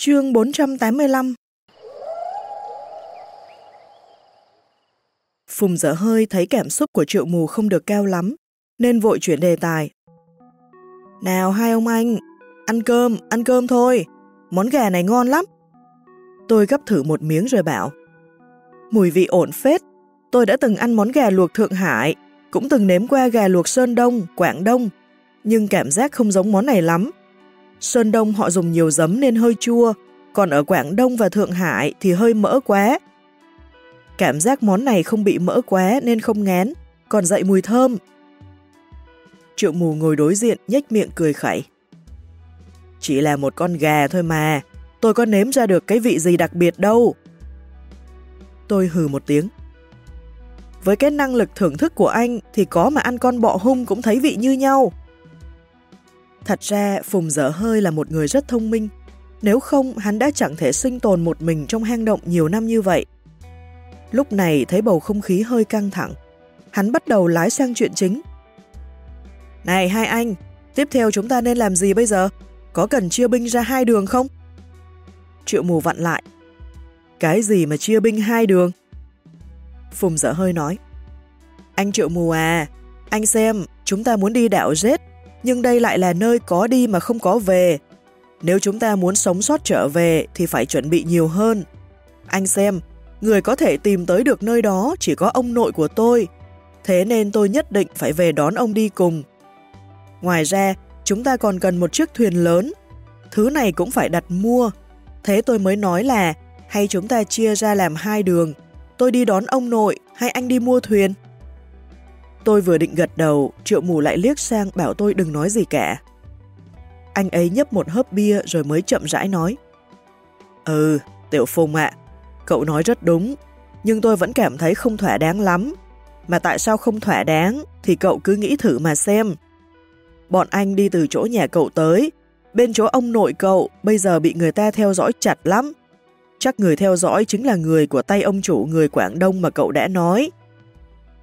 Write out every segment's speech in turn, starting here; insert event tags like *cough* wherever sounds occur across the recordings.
Chương 485 Phùng dở hơi thấy cảm xúc của triệu mù không được cao lắm, nên vội chuyển đề tài. Nào hai ông anh, ăn cơm, ăn cơm thôi, món gà này ngon lắm. Tôi gấp thử một miếng rồi bảo. Mùi vị ổn phết, tôi đã từng ăn món gà luộc Thượng Hải, cũng từng nếm qua gà luộc Sơn Đông, Quảng Đông, nhưng cảm giác không giống món này lắm. Sơn Đông họ dùng nhiều giấm nên hơi chua, còn ở Quảng Đông và Thượng Hải thì hơi mỡ quá. Cảm giác món này không bị mỡ quá nên không ngán, còn dậy mùi thơm. Triệu mù ngồi đối diện nhếch miệng cười khẩy. Chỉ là một con gà thôi mà, tôi có nếm ra được cái vị gì đặc biệt đâu. Tôi hừ một tiếng. Với cái năng lực thưởng thức của anh thì có mà ăn con bọ hung cũng thấy vị như nhau. Thật ra Phùng dở hơi là một người rất thông minh, nếu không hắn đã chẳng thể sinh tồn một mình trong hang động nhiều năm như vậy. Lúc này thấy bầu không khí hơi căng thẳng, hắn bắt đầu lái sang chuyện chính. Này hai anh, tiếp theo chúng ta nên làm gì bây giờ? Có cần chia binh ra hai đường không? Triệu mù vặn lại. Cái gì mà chia binh hai đường? Phùng dở hơi nói. Anh triệu mù à, anh xem, chúng ta muốn đi đảo Z, nhưng đây lại là nơi có đi mà không có về. Nếu chúng ta muốn sống sót trở về thì phải chuẩn bị nhiều hơn. Anh xem, người có thể tìm tới được nơi đó chỉ có ông nội của tôi, thế nên tôi nhất định phải về đón ông đi cùng. Ngoài ra, chúng ta còn cần một chiếc thuyền lớn. Thứ này cũng phải đặt mua. Thế tôi mới nói là hay chúng ta chia ra làm hai đường. Tôi đi đón ông nội hay anh đi mua thuyền? Tôi vừa định gật đầu, triệu mù lại liếc sang bảo tôi đừng nói gì cả. Anh ấy nhấp một hớp bia rồi mới chậm rãi nói. Ừ, Tiểu Phùng ạ, cậu nói rất đúng, nhưng tôi vẫn cảm thấy không thỏa đáng lắm. Mà tại sao không thỏa đáng thì cậu cứ nghĩ thử mà xem. Bọn anh đi từ chỗ nhà cậu tới, bên chỗ ông nội cậu bây giờ bị người ta theo dõi chặt lắm. Chắc người theo dõi chính là người của tay ông chủ người Quảng Đông mà cậu đã nói.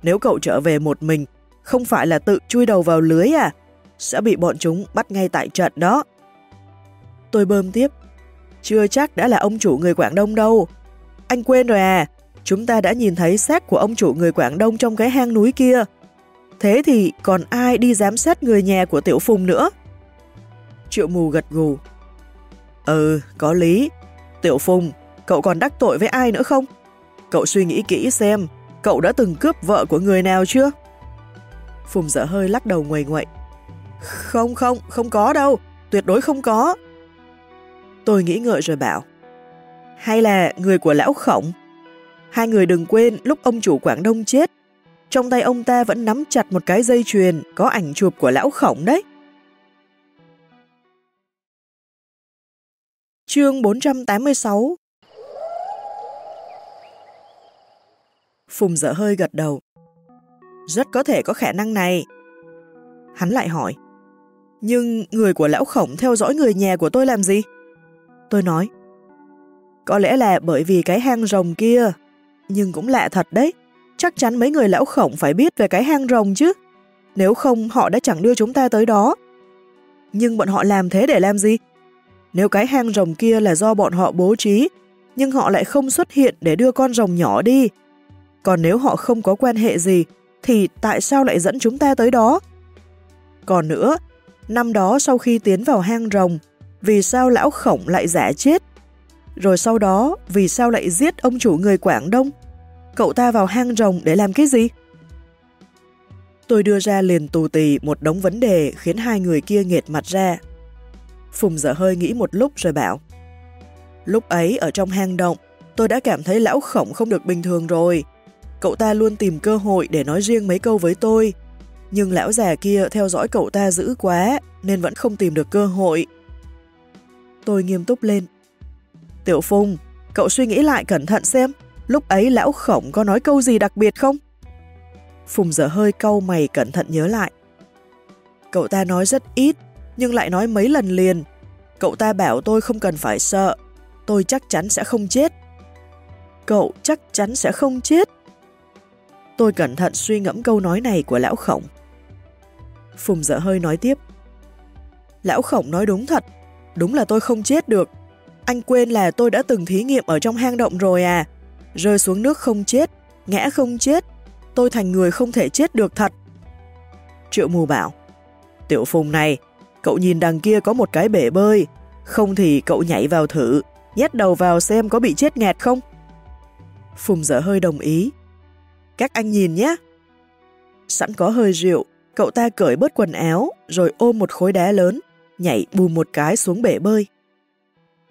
Nếu cậu trở về một mình, không phải là tự chui đầu vào lưới à? Sẽ bị bọn chúng bắt ngay tại trận đó. Tôi bơm tiếp. Chưa chắc đã là ông chủ người Quảng Đông đâu. Anh quên rồi à? Chúng ta đã nhìn thấy xác của ông chủ người Quảng Đông trong cái hang núi kia. Thế thì còn ai đi giám sát người nhà của Tiểu Phùng nữa? Triệu mù gật gù. Ừ, có lý. Tiểu Phùng, cậu còn đắc tội với ai nữa không? Cậu suy nghĩ kỹ xem, cậu đã từng cướp vợ của người nào chưa? Phùng dở hơi lắc đầu ngoài ngoại. Không không, không có đâu, tuyệt đối không có. Tôi nghĩ ngợi rồi bảo. Hay là người của lão khổng? Hai người đừng quên lúc ông chủ Quảng Đông chết, trong tay ông ta vẫn nắm chặt một cái dây chuyền có ảnh chụp của lão khổng đấy. Chương 486 Phùng dở hơi gật đầu. Rất có thể có khả năng này. Hắn lại hỏi. Nhưng người của lão khổng theo dõi người nhà của tôi làm gì? Tôi nói. Có lẽ là bởi vì cái hang rồng kia. Nhưng cũng lạ thật đấy. Chắc chắn mấy người lão khổng phải biết về cái hang rồng chứ. Nếu không họ đã chẳng đưa chúng ta tới đó. Nhưng bọn họ làm thế để làm gì? Nếu cái hang rồng kia là do bọn họ bố trí, nhưng họ lại không xuất hiện để đưa con rồng nhỏ đi, còn nếu họ không có quan hệ gì, thì tại sao lại dẫn chúng ta tới đó? Còn nữa, năm đó sau khi tiến vào hang rồng, vì sao lão khổng lại giả chết? Rồi sau đó, vì sao lại giết ông chủ người Quảng Đông? Cậu ta vào hang rồng để làm cái gì? Tôi đưa ra liền tù tì một đống vấn đề khiến hai người kia nghệt mặt ra. Phùng dở hơi nghĩ một lúc rồi bảo Lúc ấy ở trong hang động, tôi đã cảm thấy lão khổng không được bình thường rồi. Cậu ta luôn tìm cơ hội để nói riêng mấy câu với tôi, nhưng lão già kia theo dõi cậu ta dữ quá nên vẫn không tìm được cơ hội. Tôi nghiêm túc lên. Tiểu Phùng, cậu suy nghĩ lại cẩn thận xem, lúc ấy lão khổng có nói câu gì đặc biệt không? Phùng dở hơi câu mày cẩn thận nhớ lại. Cậu ta nói rất ít, nhưng lại nói mấy lần liền. Cậu ta bảo tôi không cần phải sợ, tôi chắc chắn sẽ không chết. Cậu chắc chắn sẽ không chết. Tôi cẩn thận suy ngẫm câu nói này của lão khổng. Phùng dở hơi nói tiếp. Lão khổng nói đúng thật, đúng là tôi không chết được. anh quên là tôi đã từng thí nghiệm ở trong hang động rồi à. Rơi xuống nước không chết, ngã không chết, tôi thành người không thể chết được thật. Triệu mù bảo, Tiểu Phùng này, cậu nhìn đằng kia có một cái bể bơi, không thì cậu nhảy vào thử, nhét đầu vào xem có bị chết ngạt không? Phùng dở hơi đồng ý. Các anh nhìn nhé. Sẵn có hơi rượu, cậu ta cởi bớt quần áo, rồi ôm một khối đá lớn, nhảy bù một cái xuống bể bơi.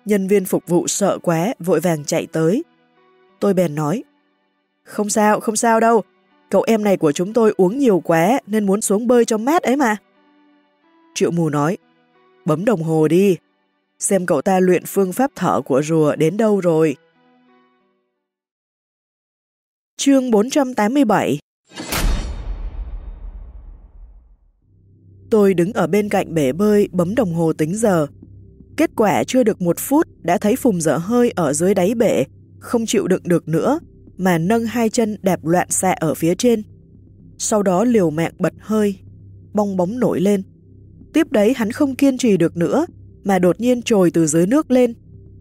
Nhân viên phục vụ sợ quá, vội vàng chạy tới. Tôi bèn nói, không sao, không sao đâu, cậu em này của chúng tôi uống nhiều quá nên muốn xuống bơi cho mát ấy mà. Triệu mù nói, bấm đồng hồ đi, xem cậu ta luyện phương pháp thở của rùa đến đâu rồi. Chương 487 Tôi đứng ở bên cạnh bể bơi bấm đồng hồ tính giờ. Kết quả chưa được một phút đã thấy Phùng dở hơi ở dưới đáy bể, không chịu đựng được nữa, mà nâng hai chân đạp loạn xạ ở phía trên. Sau đó liều mạng bật hơi, bong bóng nổi lên. Tiếp đấy hắn không kiên trì được nữa, mà đột nhiên trồi từ dưới nước lên,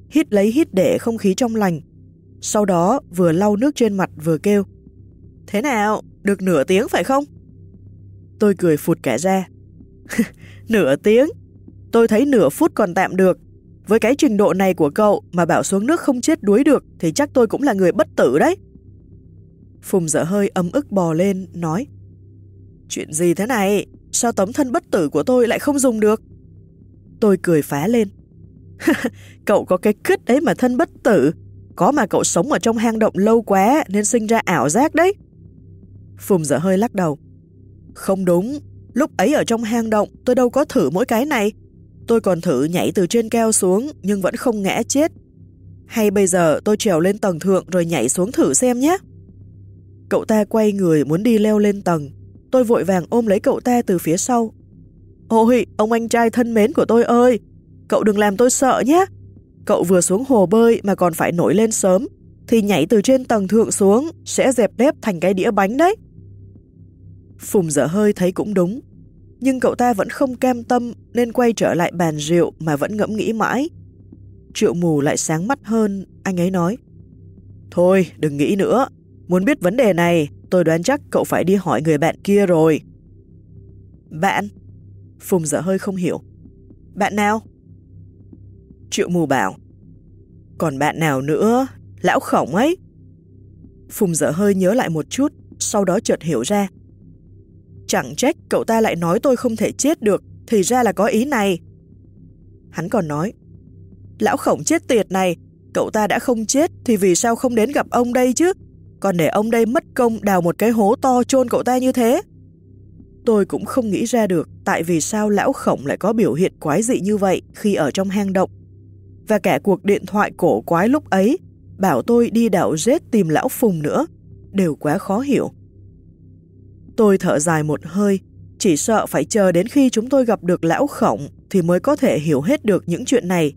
hít lấy hít để không khí trong lành. Sau đó vừa lau nước trên mặt vừa kêu. Thế nào, được nửa tiếng phải không? Tôi cười phụt cả ra. *laughs* nửa tiếng? Tôi thấy nửa phút còn tạm được. Với cái trình độ này của cậu mà bảo xuống nước không chết đuối được thì chắc tôi cũng là người bất tử đấy. Phùng dở hơi ấm ức bò lên, nói Chuyện gì thế này? Sao tấm thân bất tử của tôi lại không dùng được? Tôi cười phá lên. *laughs* cậu có cái cứt đấy mà thân bất tử. Có mà cậu sống ở trong hang động lâu quá nên sinh ra ảo giác đấy. Phùng dở hơi lắc đầu. Không đúng, lúc ấy ở trong hang động tôi đâu có thử mỗi cái này. Tôi còn thử nhảy từ trên keo xuống nhưng vẫn không ngã chết. Hay bây giờ tôi trèo lên tầng thượng rồi nhảy xuống thử xem nhé. Cậu ta quay người muốn đi leo lên tầng. Tôi vội vàng ôm lấy cậu ta từ phía sau. Ôi, ông anh trai thân mến của tôi ơi! Cậu đừng làm tôi sợ nhé! Cậu vừa xuống hồ bơi mà còn phải nổi lên sớm, thì nhảy từ trên tầng thượng xuống sẽ dẹp đép thành cái đĩa bánh đấy. Phùng dở hơi thấy cũng đúng, nhưng cậu ta vẫn không cam tâm nên quay trở lại bàn rượu mà vẫn ngẫm nghĩ mãi. Triệu mù lại sáng mắt hơn, anh ấy nói. Thôi, đừng nghĩ nữa. Muốn biết vấn đề này, tôi đoán chắc cậu phải đi hỏi người bạn kia rồi. Bạn? Phùng dở hơi không hiểu. Bạn nào? Triệu mù bảo. Còn bạn nào nữa? Lão khổng ấy. Phùng dở hơi nhớ lại một chút, sau đó chợt hiểu ra. Chẳng trách cậu ta lại nói tôi không thể chết được, thì ra là có ý này. Hắn còn nói, lão khổng chết tiệt này, cậu ta đã không chết thì vì sao không đến gặp ông đây chứ? Còn để ông đây mất công đào một cái hố to chôn cậu ta như thế. Tôi cũng không nghĩ ra được tại vì sao lão khổng lại có biểu hiện quái dị như vậy khi ở trong hang động. Và cả cuộc điện thoại cổ quái lúc ấy bảo tôi đi đảo rết tìm lão Phùng nữa, đều quá khó hiểu. Tôi thở dài một hơi, chỉ sợ phải chờ đến khi chúng tôi gặp được lão khổng thì mới có thể hiểu hết được những chuyện này.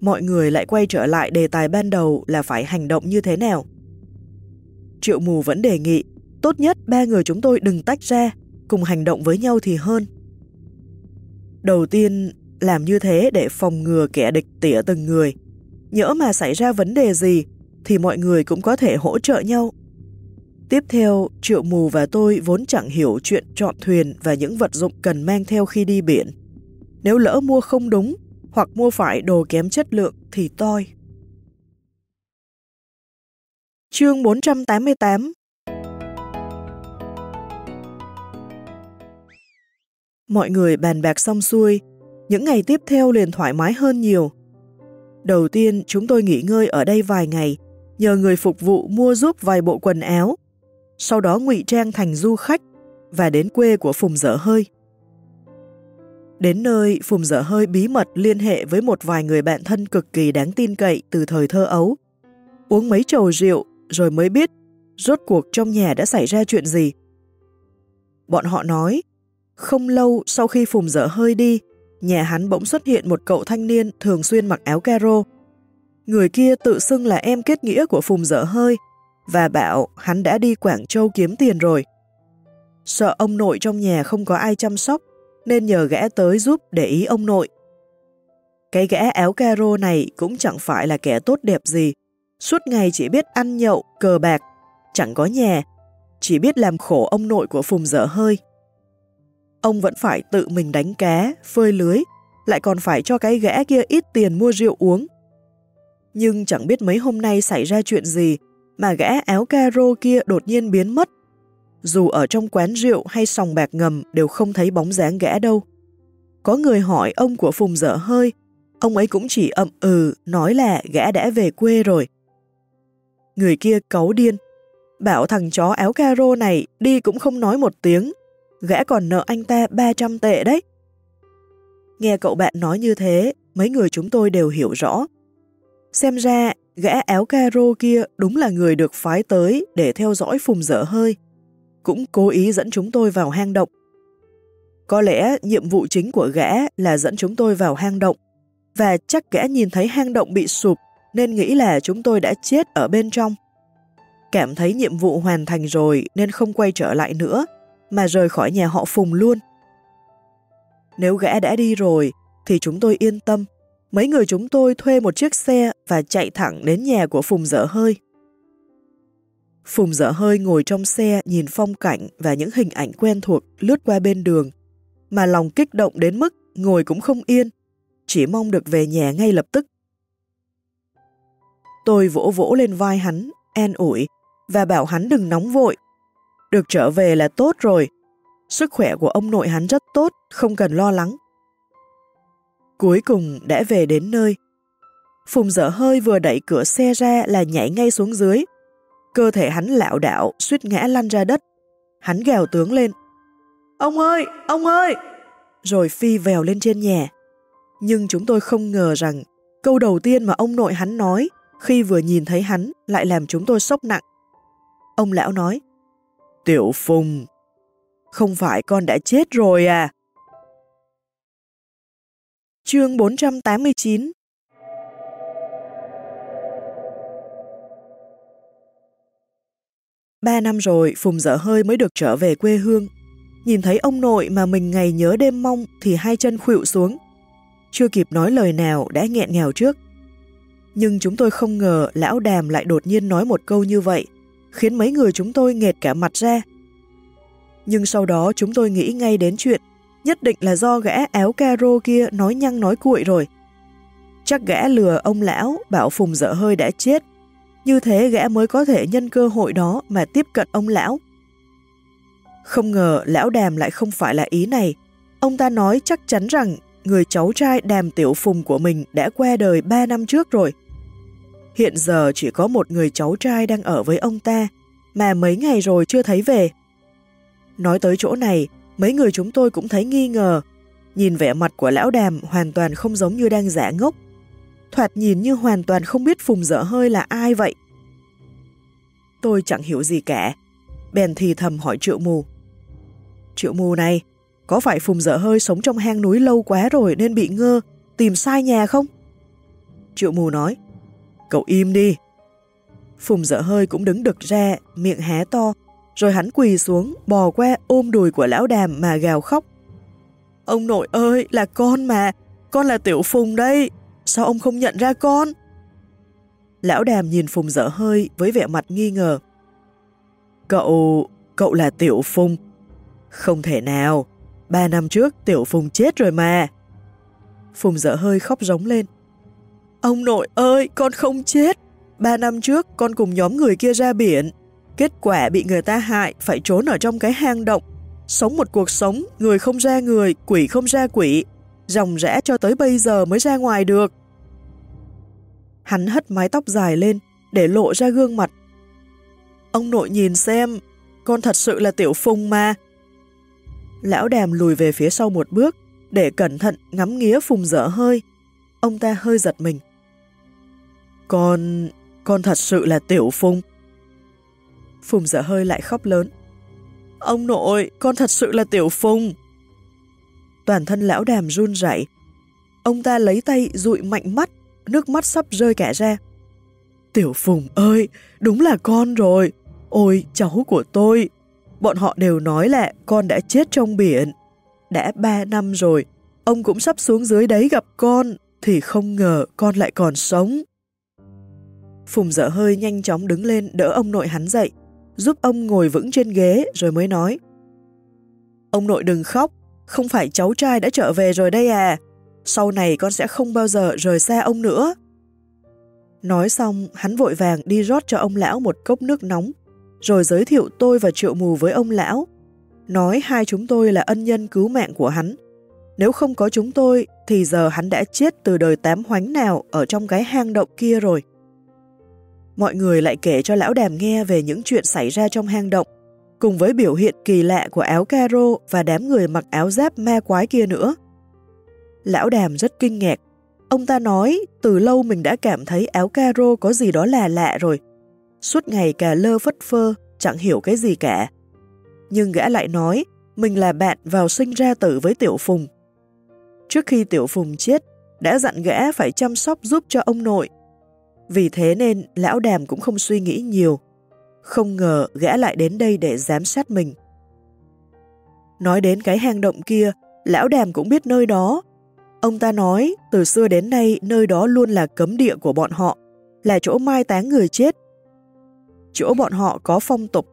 Mọi người lại quay trở lại đề tài ban đầu là phải hành động như thế nào. Triệu mù vẫn đề nghị, tốt nhất ba người chúng tôi đừng tách ra, cùng hành động với nhau thì hơn. Đầu tiên, làm như thế để phòng ngừa kẻ địch tỉa từng người. Nhỡ mà xảy ra vấn đề gì, thì mọi người cũng có thể hỗ trợ nhau Tiếp theo, Triệu Mù và tôi vốn chẳng hiểu chuyện chọn thuyền và những vật dụng cần mang theo khi đi biển. Nếu lỡ mua không đúng hoặc mua phải đồ kém chất lượng thì toi. Chương 488 Mọi người bàn bạc xong xuôi, những ngày tiếp theo liền thoải mái hơn nhiều. Đầu tiên, chúng tôi nghỉ ngơi ở đây vài ngày, nhờ người phục vụ mua giúp vài bộ quần áo sau đó ngụy trang thành du khách và đến quê của Phùng Dở Hơi. Đến nơi, Phùng Dở Hơi bí mật liên hệ với một vài người bạn thân cực kỳ đáng tin cậy từ thời thơ ấu. Uống mấy chầu rượu rồi mới biết rốt cuộc trong nhà đã xảy ra chuyện gì. Bọn họ nói, không lâu sau khi Phùng Dở Hơi đi, nhà hắn bỗng xuất hiện một cậu thanh niên thường xuyên mặc áo caro. Người kia tự xưng là em kết nghĩa của Phùng Dở Hơi và bảo hắn đã đi Quảng Châu kiếm tiền rồi. Sợ ông nội trong nhà không có ai chăm sóc, nên nhờ gã tới giúp để ý ông nội. Cái gã áo caro này cũng chẳng phải là kẻ tốt đẹp gì. Suốt ngày chỉ biết ăn nhậu, cờ bạc, chẳng có nhà, chỉ biết làm khổ ông nội của Phùng dở hơi. Ông vẫn phải tự mình đánh cá, phơi lưới, lại còn phải cho cái gã kia ít tiền mua rượu uống. Nhưng chẳng biết mấy hôm nay xảy ra chuyện gì mà gã áo caro kia đột nhiên biến mất. Dù ở trong quán rượu hay sòng bạc ngầm đều không thấy bóng dáng gã đâu. Có người hỏi ông của Phùng dở hơi, ông ấy cũng chỉ ậm ừ nói là gã đã về quê rồi. Người kia cấu điên, bảo thằng chó áo caro này đi cũng không nói một tiếng, gã còn nợ anh ta 300 tệ đấy. Nghe cậu bạn nói như thế, mấy người chúng tôi đều hiểu rõ. Xem ra, gã áo caro kia đúng là người được phái tới để theo dõi phùng dở hơi. Cũng cố ý dẫn chúng tôi vào hang động. Có lẽ nhiệm vụ chính của gã là dẫn chúng tôi vào hang động, và chắc gã nhìn thấy hang động bị sụp nên nghĩ là chúng tôi đã chết ở bên trong. Cảm thấy nhiệm vụ hoàn thành rồi nên không quay trở lại nữa, mà rời khỏi nhà họ Phùng luôn. Nếu gã đã đi rồi, thì chúng tôi yên tâm. Mấy người chúng tôi thuê một chiếc xe và chạy thẳng đến nhà của Phùng dở hơi. Phùng dở hơi ngồi trong xe nhìn phong cảnh và những hình ảnh quen thuộc lướt qua bên đường, mà lòng kích động đến mức ngồi cũng không yên, chỉ mong được về nhà ngay lập tức. Tôi vỗ vỗ lên vai hắn, an ủi, và bảo hắn đừng nóng vội. Được trở về là tốt rồi, Sức khỏe của ông nội hắn rất tốt, không cần lo lắng. Cuối cùng đã về đến nơi. Phùng dở hơi vừa đẩy cửa xe ra là nhảy ngay xuống dưới. Cơ thể hắn lạo đạo, suýt ngã lăn ra đất. Hắn gào tướng lên. Ông ơi! Ông ơi! Rồi phi vèo lên trên nhà. Nhưng chúng tôi không ngờ rằng câu đầu tiên mà ông nội hắn nói khi vừa nhìn thấy hắn lại làm chúng tôi sốc nặng. Ông lão nói, Tiểu Phùng, không phải con đã chết rồi à? Chương 489 Ba năm rồi, Phùng dở hơi mới được trở về quê hương. Nhìn thấy ông nội mà mình ngày nhớ đêm mong thì hai chân khuỵu xuống. Chưa kịp nói lời nào đã nghẹn ngào trước. Nhưng chúng tôi không ngờ lão đàm lại đột nhiên nói một câu như vậy, khiến mấy người chúng tôi nghệt cả mặt ra nhưng sau đó chúng tôi nghĩ ngay đến chuyện nhất định là do gã áo caro kia nói nhăng nói cuội rồi. Chắc gã lừa ông lão bảo Phùng dở hơi đã chết, như thế gã mới có thể nhân cơ hội đó mà tiếp cận ông lão. Không ngờ lão đàm lại không phải là ý này. Ông ta nói chắc chắn rằng người cháu trai đàm tiểu phùng của mình đã qua đời 3 năm trước rồi. Hiện giờ chỉ có một người cháu trai đang ở với ông ta, mà mấy ngày rồi chưa thấy về. Nói tới chỗ này, mấy người chúng tôi cũng thấy nghi ngờ. Nhìn vẻ mặt của lão đàm hoàn toàn không giống như đang giả ngốc. Thoạt nhìn như hoàn toàn không biết Phùng dở hơi là ai vậy. Tôi chẳng hiểu gì cả. Bèn thì thầm hỏi triệu mù. Triệu mù này, có phải Phùng dở hơi sống trong hang núi lâu quá rồi nên bị ngơ, tìm sai nhà không? Triệu mù nói, cậu im đi. Phùng dở hơi cũng đứng đực ra, miệng hé to, rồi hắn quỳ xuống, bò qua ôm đùi của lão đàm mà gào khóc. Ông nội ơi, là con mà, con là Tiểu Phùng đây, sao ông không nhận ra con? Lão đàm nhìn Phùng dở hơi với vẻ mặt nghi ngờ. Cậu, cậu là Tiểu Phùng. Không thể nào, ba năm trước Tiểu Phùng chết rồi mà. Phùng dở hơi khóc rống lên. Ông nội ơi, con không chết. Ba năm trước con cùng nhóm người kia ra biển, Kết quả bị người ta hại phải trốn ở trong cái hang động, sống một cuộc sống người không ra người, quỷ không ra quỷ, ròng rẽ cho tới bây giờ mới ra ngoài được. Hắn hất mái tóc dài lên để lộ ra gương mặt. Ông nội nhìn xem, con thật sự là tiểu phùng mà. Lão đàm lùi về phía sau một bước để cẩn thận ngắm nghía phùng dở hơi. Ông ta hơi giật mình. Con... con thật sự là tiểu phùng. Phùng dở hơi lại khóc lớn. Ông nội, con thật sự là Tiểu Phùng. Toàn thân lão đàm run rẩy. Ông ta lấy tay dụi mạnh mắt, nước mắt sắp rơi cả ra. Tiểu Phùng ơi, đúng là con rồi. Ôi, cháu của tôi. Bọn họ đều nói là con đã chết trong biển. Đã ba năm rồi, ông cũng sắp xuống dưới đấy gặp con, thì không ngờ con lại còn sống. Phùng dở hơi nhanh chóng đứng lên đỡ ông nội hắn dậy, giúp ông ngồi vững trên ghế rồi mới nói. Ông nội đừng khóc, không phải cháu trai đã trở về rồi đây à. Sau này con sẽ không bao giờ rời xa ông nữa. Nói xong, hắn vội vàng đi rót cho ông lão một cốc nước nóng, rồi giới thiệu tôi và triệu mù với ông lão. Nói hai chúng tôi là ân nhân cứu mạng của hắn. Nếu không có chúng tôi, thì giờ hắn đã chết từ đời tám hoánh nào ở trong cái hang động kia rồi. Mọi người lại kể cho lão đàm nghe về những chuyện xảy ra trong hang động, cùng với biểu hiện kỳ lạ của áo caro và đám người mặc áo giáp ma quái kia nữa. Lão đàm rất kinh ngạc. Ông ta nói từ lâu mình đã cảm thấy áo caro có gì đó là lạ rồi. Suốt ngày cà lơ phất phơ, chẳng hiểu cái gì cả. Nhưng gã lại nói mình là bạn vào sinh ra tử với Tiểu Phùng. Trước khi Tiểu Phùng chết, đã dặn gã phải chăm sóc giúp cho ông nội. Vì thế nên lão đàm cũng không suy nghĩ nhiều. Không ngờ gã lại đến đây để giám sát mình. Nói đến cái hang động kia, lão đàm cũng biết nơi đó. Ông ta nói, từ xưa đến nay nơi đó luôn là cấm địa của bọn họ, là chỗ mai táng người chết. Chỗ bọn họ có phong tục,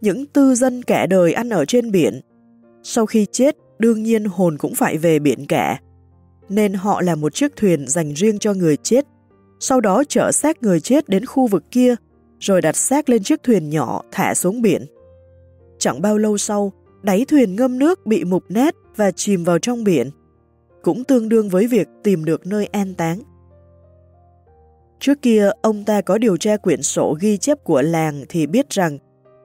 những tư dân cả đời ăn ở trên biển. Sau khi chết, đương nhiên hồn cũng phải về biển cả. Nên họ là một chiếc thuyền dành riêng cho người chết. Sau đó chở xác người chết đến khu vực kia, rồi đặt xác lên chiếc thuyền nhỏ thả xuống biển. Chẳng bao lâu sau, đáy thuyền ngâm nước bị mục nát và chìm vào trong biển, cũng tương đương với việc tìm được nơi an táng. Trước kia, ông ta có điều tra quyển sổ ghi chép của làng thì biết rằng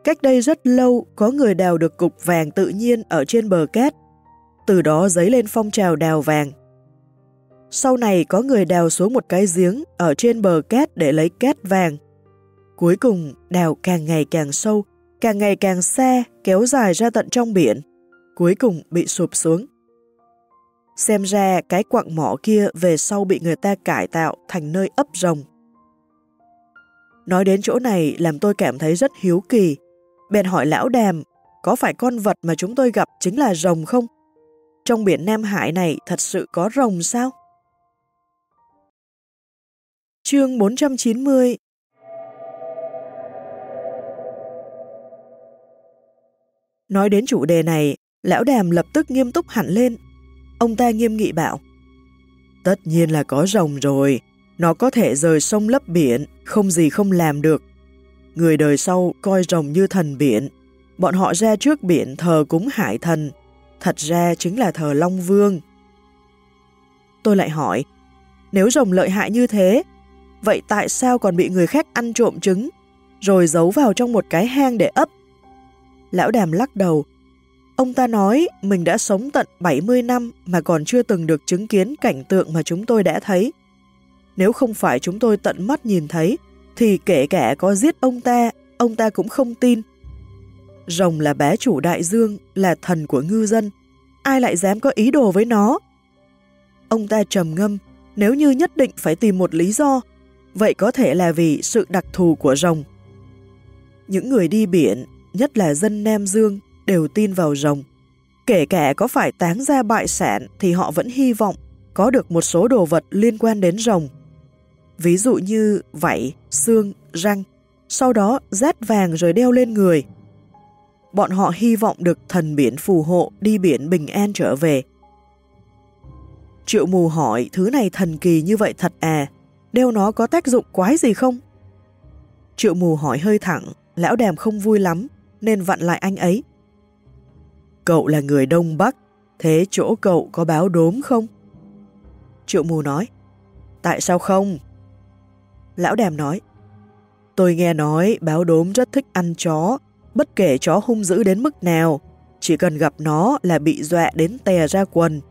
cách đây rất lâu có người đào được cục vàng tự nhiên ở trên bờ cát, từ đó dấy lên phong trào đào vàng. Sau này có người đào xuống một cái giếng ở trên bờ cát để lấy cát vàng. Cuối cùng đào càng ngày càng sâu, càng ngày càng xa, kéo dài ra tận trong biển. Cuối cùng bị sụp xuống. Xem ra cái quặng mỏ kia về sau bị người ta cải tạo thành nơi ấp rồng. Nói đến chỗ này làm tôi cảm thấy rất hiếu kỳ. Bèn hỏi lão đàm, có phải con vật mà chúng tôi gặp chính là rồng không? Trong biển Nam Hải này thật sự có rồng sao? Chương 490 Nói đến chủ đề này, lão đàm lập tức nghiêm túc hẳn lên. Ông ta nghiêm nghị bảo, Tất nhiên là có rồng rồi, nó có thể rời sông lấp biển, không gì không làm được. Người đời sau coi rồng như thần biển, bọn họ ra trước biển thờ cúng hải thần, thật ra chính là thờ Long Vương. Tôi lại hỏi, nếu rồng lợi hại như thế, vậy tại sao còn bị người khác ăn trộm trứng, rồi giấu vào trong một cái hang để ấp? Lão đàm lắc đầu, ông ta nói mình đã sống tận 70 năm mà còn chưa từng được chứng kiến cảnh tượng mà chúng tôi đã thấy. Nếu không phải chúng tôi tận mắt nhìn thấy, thì kể cả có giết ông ta, ông ta cũng không tin. Rồng là bá chủ đại dương, là thần của ngư dân. Ai lại dám có ý đồ với nó? Ông ta trầm ngâm, nếu như nhất định phải tìm một lý do, vậy có thể là vì sự đặc thù của rồng. Những người đi biển, nhất là dân Nam Dương, đều tin vào rồng. Kể cả có phải táng ra bại sản thì họ vẫn hy vọng có được một số đồ vật liên quan đến rồng. Ví dụ như vảy, xương, răng, sau đó rát vàng rồi đeo lên người. Bọn họ hy vọng được thần biển phù hộ đi biển bình an trở về. Triệu mù hỏi thứ này thần kỳ như vậy thật à, đeo nó có tác dụng quái gì không? Triệu mù hỏi hơi thẳng, lão đàm không vui lắm, nên vặn lại anh ấy. Cậu là người Đông Bắc, thế chỗ cậu có báo đốm không? Triệu mù nói, tại sao không? Lão đàm nói, tôi nghe nói báo đốm rất thích ăn chó, bất kể chó hung dữ đến mức nào, chỉ cần gặp nó là bị dọa đến tè ra quần,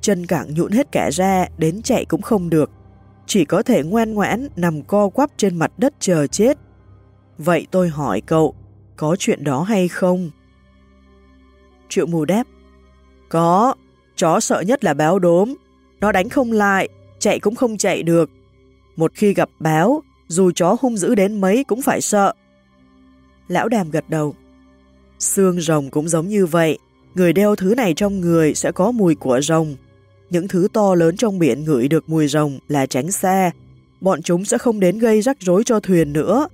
chân cẳng nhũn hết cả ra, đến chạy cũng không được, chỉ có thể ngoan ngoãn nằm co quắp trên mặt đất chờ chết. Vậy tôi hỏi cậu, có chuyện đó hay không? Triệu mù đáp, có, chó sợ nhất là báo đốm, nó đánh không lại, chạy cũng không chạy được. Một khi gặp báo, dù chó hung dữ đến mấy cũng phải sợ. Lão đàm gật đầu. Xương rồng cũng giống như vậy, người đeo thứ này trong người sẽ có mùi của rồng những thứ to lớn trong biển ngửi được mùi rồng là tránh xa, bọn chúng sẽ không đến gây rắc rối cho thuyền nữa.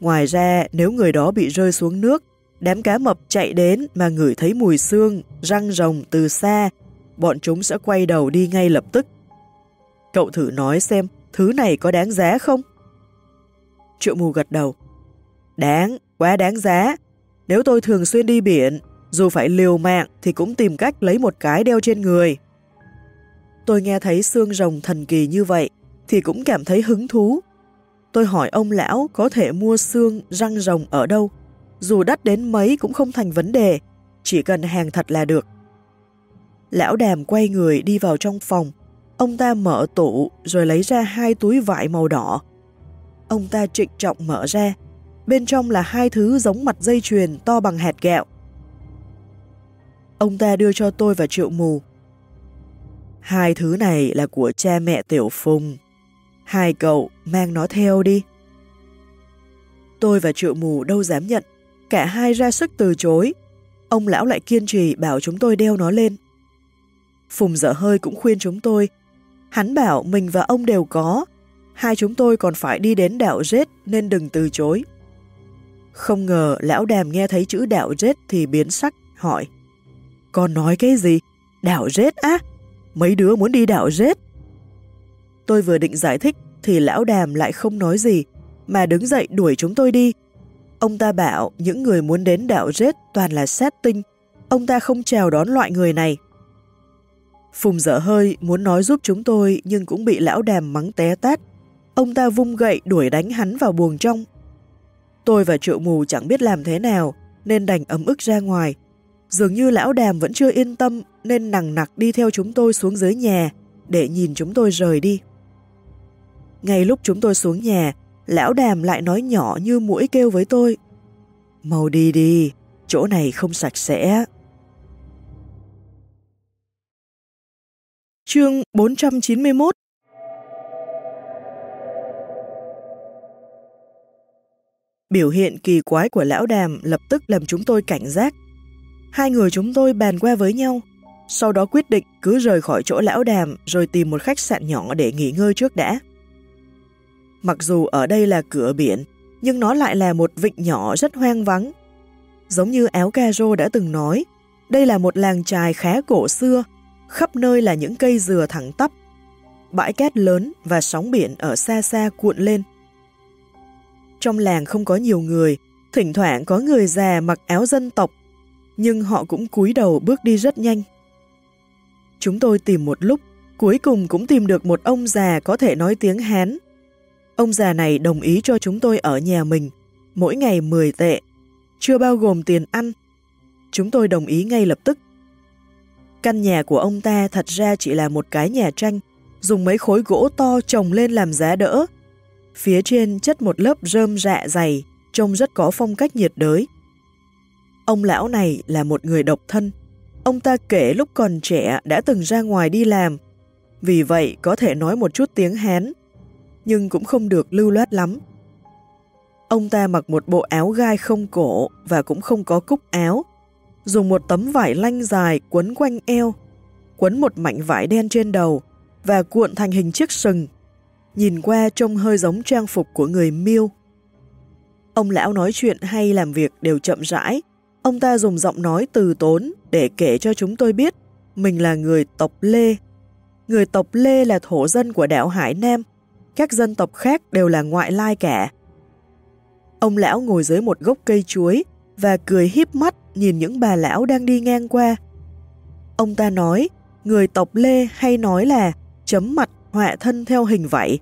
Ngoài ra, nếu người đó bị rơi xuống nước, đám cá mập chạy đến mà ngửi thấy mùi xương, răng rồng từ xa, bọn chúng sẽ quay đầu đi ngay lập tức. Cậu thử nói xem, thứ này có đáng giá không? Triệu mù gật đầu. Đáng, quá đáng giá. Nếu tôi thường xuyên đi biển, dù phải liều mạng thì cũng tìm cách lấy một cái đeo trên người. Tôi nghe thấy xương rồng thần kỳ như vậy, thì cũng cảm thấy hứng thú. Tôi hỏi ông lão có thể mua xương răng rồng ở đâu, dù đắt đến mấy cũng không thành vấn đề, chỉ cần hàng thật là được. Lão đàm quay người đi vào trong phòng, ông ta mở tủ rồi lấy ra hai túi vải màu đỏ. Ông ta trịnh trọng mở ra, bên trong là hai thứ giống mặt dây chuyền to bằng hạt gạo. Ông ta đưa cho tôi và triệu mù. Hai thứ này là của cha mẹ Tiểu Phùng. Hai cậu mang nó theo đi. Tôi và triệu mù đâu dám nhận, cả hai ra sức từ chối. Ông lão lại kiên trì bảo chúng tôi đeo nó lên. Phùng dở hơi cũng khuyên chúng tôi. Hắn bảo mình và ông đều có, hai chúng tôi còn phải đi đến đảo rết nên đừng từ chối. Không ngờ lão đàm nghe thấy chữ đảo rết thì biến sắc, hỏi. Con nói cái gì? Đảo rết á? Mấy đứa muốn đi đảo rết? Tôi vừa định giải thích thì lão đàm lại không nói gì, mà đứng dậy đuổi chúng tôi đi. Ông ta bảo những người muốn đến đảo rết toàn là sát tinh, ông ta không chào đón loại người này. Phùng dở hơi muốn nói giúp chúng tôi nhưng cũng bị lão đàm mắng té tát. Ông ta vung gậy đuổi đánh hắn vào buồng trong. Tôi và triệu mù chẳng biết làm thế nào nên đành ấm ức ra ngoài. Dường như lão đàm vẫn chưa yên tâm nên nằng nặc đi theo chúng tôi xuống dưới nhà để nhìn chúng tôi rời đi. Ngay lúc chúng tôi xuống nhà, lão đàm lại nói nhỏ như mũi kêu với tôi. Mau đi đi, chỗ này không sạch sẽ. Chương 491 Biểu hiện kỳ quái của lão đàm lập tức làm chúng tôi cảnh giác. Hai người chúng tôi bàn qua với nhau, sau đó quyết định cứ rời khỏi chỗ lão đàm rồi tìm một khách sạn nhỏ để nghỉ ngơi trước đã. Mặc dù ở đây là cửa biển, nhưng nó lại là một vịnh nhỏ rất hoang vắng. Giống như áo caro đã từng nói, đây là một làng trài khá cổ xưa, khắp nơi là những cây dừa thẳng tắp. Bãi cát lớn và sóng biển ở xa xa cuộn lên. Trong làng không có nhiều người, thỉnh thoảng có người già mặc áo dân tộc, nhưng họ cũng cúi đầu bước đi rất nhanh. Chúng tôi tìm một lúc, cuối cùng cũng tìm được một ông già có thể nói tiếng Hán. Ông già này đồng ý cho chúng tôi ở nhà mình, mỗi ngày 10 tệ, chưa bao gồm tiền ăn. Chúng tôi đồng ý ngay lập tức. Căn nhà của ông ta thật ra chỉ là một cái nhà tranh, dùng mấy khối gỗ to trồng lên làm giá đỡ. Phía trên chất một lớp rơm rạ dày, trông rất có phong cách nhiệt đới. Ông lão này là một người độc thân. Ông ta kể lúc còn trẻ đã từng ra ngoài đi làm, vì vậy có thể nói một chút tiếng Hán, nhưng cũng không được lưu loát lắm. Ông ta mặc một bộ áo gai không cổ và cũng không có cúc áo, dùng một tấm vải lanh dài quấn quanh eo, quấn một mảnh vải đen trên đầu và cuộn thành hình chiếc sừng. Nhìn qua trông hơi giống trang phục của người miêu. Ông lão nói chuyện hay làm việc đều chậm rãi. Ông ta dùng giọng nói từ tốn để kể cho chúng tôi biết mình là người tộc Lê. Người tộc Lê là thổ dân của đảo Hải Nam. Các dân tộc khác đều là ngoại lai cả. Ông lão ngồi dưới một gốc cây chuối và cười híp mắt nhìn những bà lão đang đi ngang qua. Ông ta nói, người tộc Lê hay nói là chấm mặt họa thân theo hình vậy.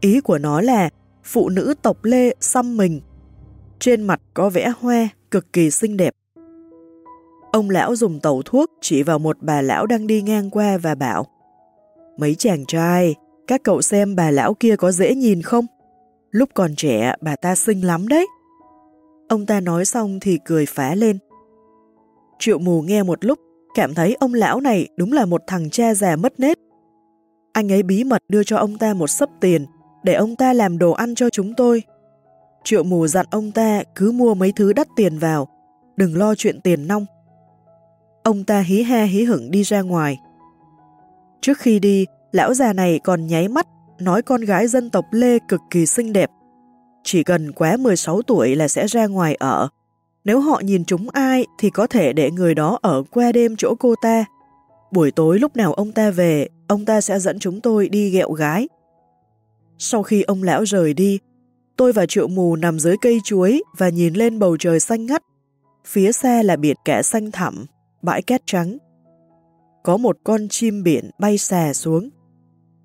Ý của nó là phụ nữ tộc Lê xăm mình. Trên mặt có vẽ hoa, cực kỳ xinh đẹp. Ông lão dùng tẩu thuốc chỉ vào một bà lão đang đi ngang qua và bảo Mấy chàng trai, các cậu xem bà lão kia có dễ nhìn không? Lúc còn trẻ bà ta xinh lắm đấy. Ông ta nói xong thì cười phá lên. Triệu mù nghe một lúc, cảm thấy ông lão này đúng là một thằng cha già mất nết. Anh ấy bí mật đưa cho ông ta một sấp tiền để ông ta làm đồ ăn cho chúng tôi. Triệu mù dặn ông ta cứ mua mấy thứ đắt tiền vào, đừng lo chuyện tiền nong. Ông ta hí ha hí hửng đi ra ngoài. Trước khi đi, lão già này còn nháy mắt, nói con gái dân tộc Lê cực kỳ xinh đẹp. Chỉ cần quá 16 tuổi là sẽ ra ngoài ở. Nếu họ nhìn chúng ai thì có thể để người đó ở qua đêm chỗ cô ta. Buổi tối lúc nào ông ta về, ông ta sẽ dẫn chúng tôi đi ghẹo gái. Sau khi ông lão rời đi, tôi và triệu mù nằm dưới cây chuối và nhìn lên bầu trời xanh ngắt. Phía xa là biển kẻ xanh thẳm, bãi cát trắng. Có một con chim biển bay xà xuống.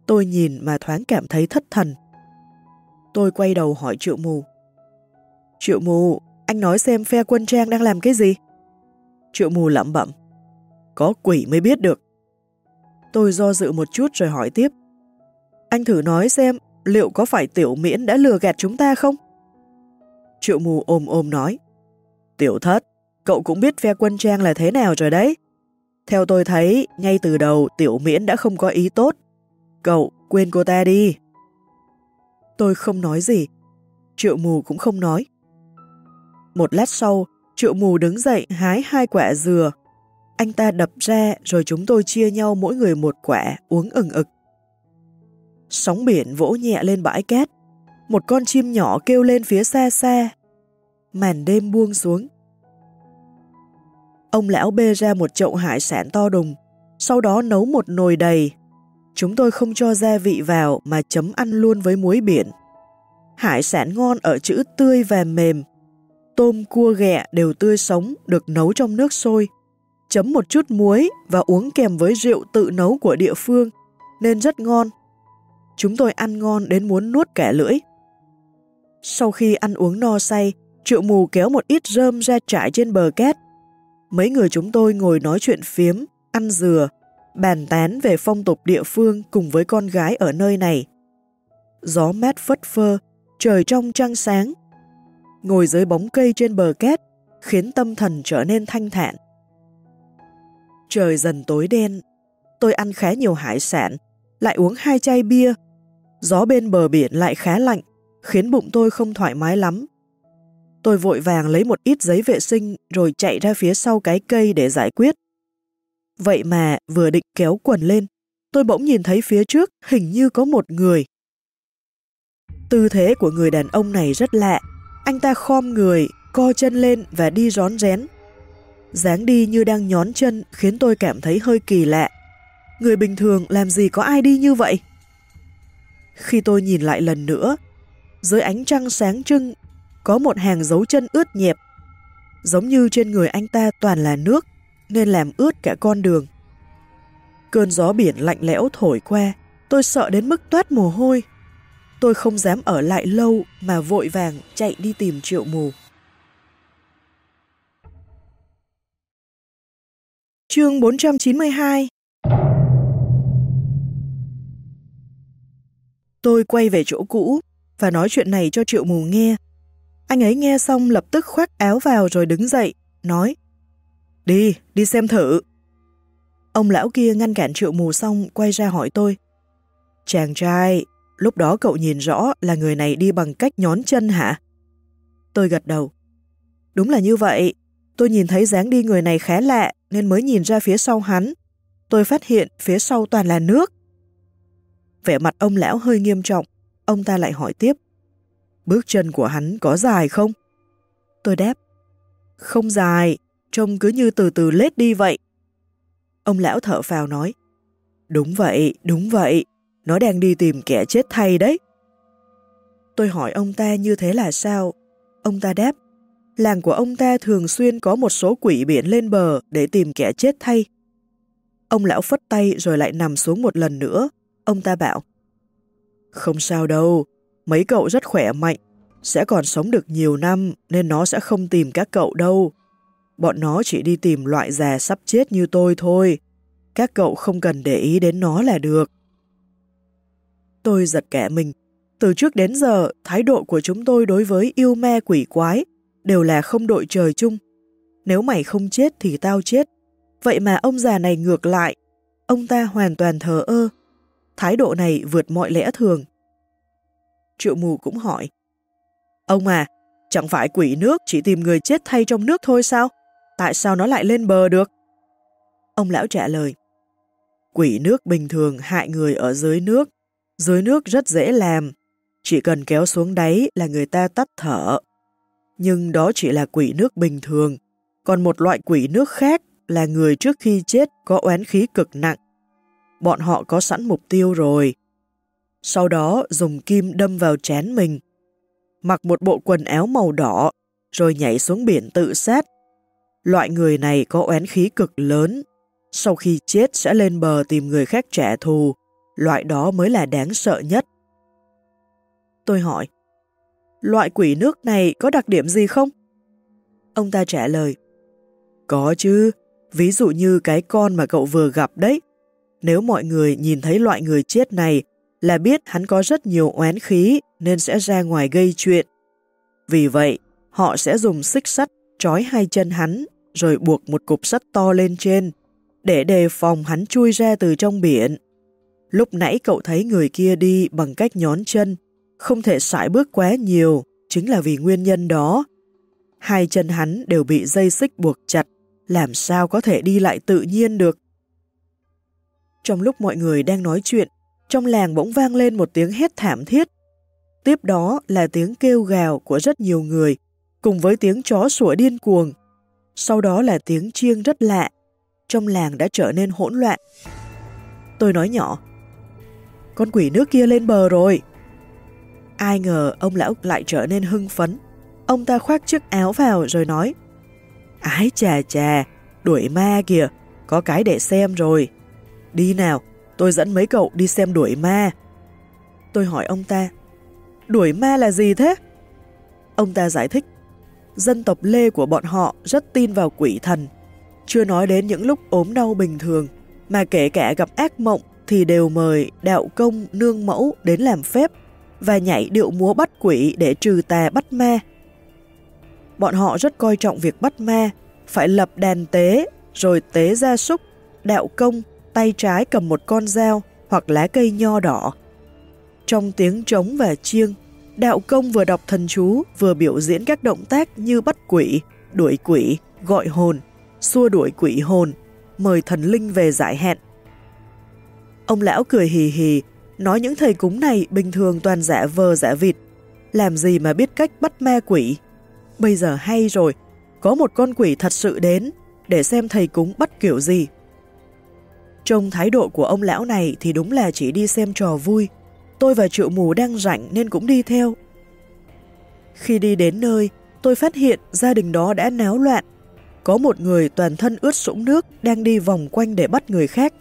Tôi nhìn mà thoáng cảm thấy thất thần. Tôi quay đầu hỏi triệu mù. Triệu mù, anh nói xem phe quân trang đang làm cái gì? Triệu mù lẩm bẩm. Có quỷ mới biết được. Tôi do dự một chút rồi hỏi tiếp. Anh thử nói xem liệu có phải tiểu miễn đã lừa gạt chúng ta không? Triệu mù ôm ôm nói. Tiểu thất, cậu cũng biết phe quân trang là thế nào rồi đấy. Theo tôi thấy, ngay từ đầu tiểu miễn đã không có ý tốt. Cậu, quên cô ta đi. Tôi không nói gì. Triệu mù cũng không nói. Một lát sau, triệu mù đứng dậy hái hai quả dừa. Anh ta đập ra rồi chúng tôi chia nhau mỗi người một quả uống ừng ực. Sóng biển vỗ nhẹ lên bãi cát. Một con chim nhỏ kêu lên phía xa xa. Màn đêm buông xuống. Ông lão bê ra một chậu hải sản to đùng, sau đó nấu một nồi đầy. Chúng tôi không cho gia vị vào mà chấm ăn luôn với muối biển. Hải sản ngon ở chữ tươi và mềm. Tôm cua ghẹ đều tươi sống, được nấu trong nước sôi. Chấm một chút muối và uống kèm với rượu tự nấu của địa phương, nên rất ngon. Chúng tôi ăn ngon đến muốn nuốt kẻ lưỡi. Sau khi ăn uống no say, triệu mù kéo một ít rơm ra trải trên bờ két. Mấy người chúng tôi ngồi nói chuyện phiếm, ăn dừa, bàn tán về phong tục địa phương cùng với con gái ở nơi này. Gió mát phất phơ, trời trong trăng sáng. Ngồi dưới bóng cây trên bờ két khiến tâm thần trở nên thanh thản. Trời dần tối đen, tôi ăn khá nhiều hải sản, lại uống hai chai bia. Gió bên bờ biển lại khá lạnh, khiến bụng tôi không thoải mái lắm. Tôi vội vàng lấy một ít giấy vệ sinh rồi chạy ra phía sau cái cây để giải quyết. Vậy mà vừa định kéo quần lên, tôi bỗng nhìn thấy phía trước hình như có một người. Tư thế của người đàn ông này rất lạ. Anh ta khom người, co chân lên và đi rón rén. dáng đi như đang nhón chân khiến tôi cảm thấy hơi kỳ lạ. Người bình thường làm gì có ai đi như vậy? Khi tôi nhìn lại lần nữa, dưới ánh trăng sáng trưng, có một hàng dấu chân ướt nhẹp. Giống như trên người anh ta toàn là nước, nên làm ướt cả con đường. Cơn gió biển lạnh lẽo thổi qua, tôi sợ đến mức toát mồ hôi. Tôi không dám ở lại lâu mà vội vàng chạy đi tìm triệu mù. Chương 492 Tôi quay về chỗ cũ và nói chuyện này cho triệu mù nghe. Anh ấy nghe xong lập tức khoác áo vào rồi đứng dậy, nói Đi, đi xem thử. Ông lão kia ngăn cản triệu mù xong quay ra hỏi tôi Chàng trai, lúc đó cậu nhìn rõ là người này đi bằng cách nhón chân hả? Tôi gật đầu. Đúng là như vậy, tôi nhìn thấy dáng đi người này khá lạ nên mới nhìn ra phía sau hắn. Tôi phát hiện phía sau toàn là nước. Vẻ mặt ông lão hơi nghiêm trọng, ông ta lại hỏi tiếp. Bước chân của hắn có dài không? Tôi đáp. Không dài, trông cứ như từ từ lết đi vậy. Ông lão thở phào nói. Đúng vậy, đúng vậy, nó đang đi tìm kẻ chết thay đấy. Tôi hỏi ông ta như thế là sao? Ông ta đáp, làng của ông ta thường xuyên có một số quỷ biển lên bờ để tìm kẻ chết thay. Ông lão phất tay rồi lại nằm xuống một lần nữa, Ông ta bảo, không sao đâu, mấy cậu rất khỏe mạnh, sẽ còn sống được nhiều năm nên nó sẽ không tìm các cậu đâu. Bọn nó chỉ đi tìm loại già sắp chết như tôi thôi. Các cậu không cần để ý đến nó là được. Tôi giật kẻ mình. Từ trước đến giờ, thái độ của chúng tôi đối với yêu me quỷ quái đều là không đội trời chung. Nếu mày không chết thì tao chết. Vậy mà ông già này ngược lại. Ông ta hoàn toàn thờ ơ, Thái độ này vượt mọi lẽ thường. Triệu mù cũng hỏi. Ông à, chẳng phải quỷ nước chỉ tìm người chết thay trong nước thôi sao? Tại sao nó lại lên bờ được? Ông lão trả lời. Quỷ nước bình thường hại người ở dưới nước, dưới nước rất dễ làm, chỉ cần kéo xuống đáy là người ta tắt thở. Nhưng đó chỉ là quỷ nước bình thường, còn một loại quỷ nước khác là người trước khi chết có oán khí cực nặng. Bọn họ có sẵn mục tiêu rồi. Sau đó dùng kim đâm vào chén mình, mặc một bộ quần áo màu đỏ, rồi nhảy xuống biển tự sát. Loại người này có oán khí cực lớn, sau khi chết sẽ lên bờ tìm người khác trả thù, loại đó mới là đáng sợ nhất. Tôi hỏi, loại quỷ nước này có đặc điểm gì không? Ông ta trả lời, có chứ, ví dụ như cái con mà cậu vừa gặp đấy. Nếu mọi người nhìn thấy loại người chết này là biết hắn có rất nhiều oán khí nên sẽ ra ngoài gây chuyện. Vì vậy, họ sẽ dùng xích sắt trói hai chân hắn rồi buộc một cục sắt to lên trên để đề phòng hắn chui ra từ trong biển. Lúc nãy cậu thấy người kia đi bằng cách nhón chân, không thể sải bước quá nhiều, chính là vì nguyên nhân đó. Hai chân hắn đều bị dây xích buộc chặt, làm sao có thể đi lại tự nhiên được. Trong lúc mọi người đang nói chuyện, trong làng bỗng vang lên một tiếng hét thảm thiết. Tiếp đó là tiếng kêu gào của rất nhiều người, cùng với tiếng chó sủa điên cuồng. Sau đó là tiếng chiêng rất lạ. Trong làng đã trở nên hỗn loạn. Tôi nói nhỏ, con quỷ nước kia lên bờ rồi. Ai ngờ ông lão lại trở nên hưng phấn. Ông ta khoác chiếc áo vào rồi nói, Ái chà chà, đuổi ma kìa, có cái để xem rồi. Đi nào, tôi dẫn mấy cậu đi xem đuổi ma. Tôi hỏi ông ta, đuổi ma là gì thế? Ông ta giải thích, dân tộc Lê của bọn họ rất tin vào quỷ thần. Chưa nói đến những lúc ốm đau bình thường, mà kể cả gặp ác mộng thì đều mời đạo công nương mẫu đến làm phép và nhảy điệu múa bắt quỷ để trừ tà bắt ma. Bọn họ rất coi trọng việc bắt ma, phải lập đàn tế, rồi tế gia súc, đạo công, tay trái cầm một con dao hoặc lá cây nho đỏ. Trong tiếng trống và chiêng, đạo công vừa đọc thần chú vừa biểu diễn các động tác như bắt quỷ, đuổi quỷ, gọi hồn, xua đuổi quỷ hồn, mời thần linh về giải hẹn. Ông lão cười hì hì, nói những thầy cúng này bình thường toàn giả vờ giả vịt, làm gì mà biết cách bắt ma quỷ. Bây giờ hay rồi, có một con quỷ thật sự đến, để xem thầy cúng bắt kiểu gì. Trong thái độ của ông lão này thì đúng là chỉ đi xem trò vui. Tôi và triệu mù đang rảnh nên cũng đi theo. Khi đi đến nơi, tôi phát hiện gia đình đó đã náo loạn. Có một người toàn thân ướt sũng nước đang đi vòng quanh để bắt người khác.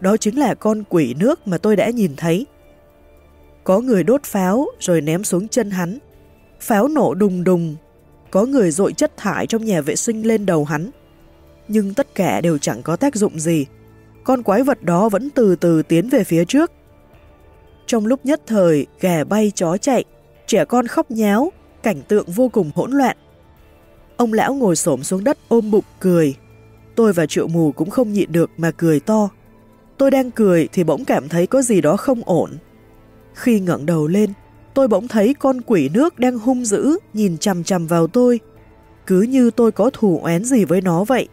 Đó chính là con quỷ nước mà tôi đã nhìn thấy. Có người đốt pháo rồi ném xuống chân hắn. Pháo nổ đùng đùng. Có người dội chất thải trong nhà vệ sinh lên đầu hắn. Nhưng tất cả đều chẳng có tác dụng gì con quái vật đó vẫn từ từ tiến về phía trước. Trong lúc nhất thời, gà bay chó chạy, trẻ con khóc nháo, cảnh tượng vô cùng hỗn loạn. Ông lão ngồi xổm xuống đất ôm bụng cười. Tôi và triệu mù cũng không nhịn được mà cười to. Tôi đang cười thì bỗng cảm thấy có gì đó không ổn. Khi ngẩng đầu lên, tôi bỗng thấy con quỷ nước đang hung dữ nhìn chằm chằm vào tôi. Cứ như tôi có thù oán gì với nó vậy.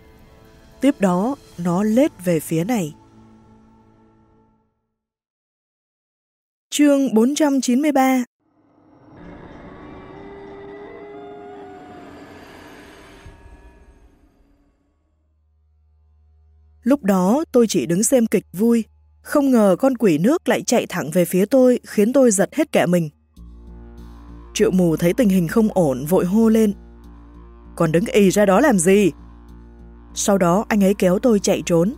Tiếp đó, nó lết về phía này. Chương 493 Lúc đó tôi chỉ đứng xem kịch vui, không ngờ con quỷ nước lại chạy thẳng về phía tôi khiến tôi giật hết cả mình. Triệu mù thấy tình hình không ổn vội hô lên. Còn đứng ì ra đó làm gì? Sau đó anh ấy kéo tôi chạy trốn.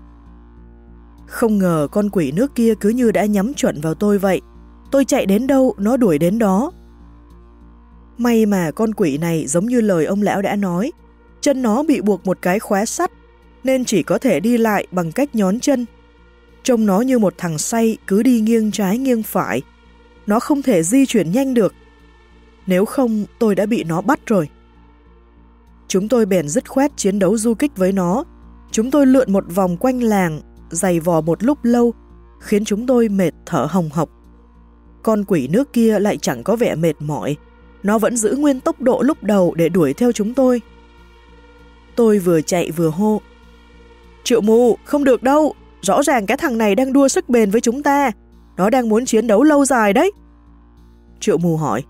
Không ngờ con quỷ nước kia cứ như đã nhắm chuẩn vào tôi vậy. Tôi chạy đến đâu, nó đuổi đến đó. May mà con quỷ này giống như lời ông lão đã nói, chân nó bị buộc một cái khóa sắt, nên chỉ có thể đi lại bằng cách nhón chân. Trông nó như một thằng say cứ đi nghiêng trái nghiêng phải. Nó không thể di chuyển nhanh được. Nếu không, tôi đã bị nó bắt rồi. Chúng tôi bèn dứt khoát chiến đấu du kích với nó. Chúng tôi lượn một vòng quanh làng, dày vò một lúc lâu, khiến chúng tôi mệt thở hồng hộc. Con quỷ nước kia lại chẳng có vẻ mệt mỏi, nó vẫn giữ nguyên tốc độ lúc đầu để đuổi theo chúng tôi. Tôi vừa chạy vừa hô. Triệu mù, không được đâu, rõ ràng cái thằng này đang đua sức bền với chúng ta. Nó đang muốn chiến đấu lâu dài đấy. Triệu mù hỏi,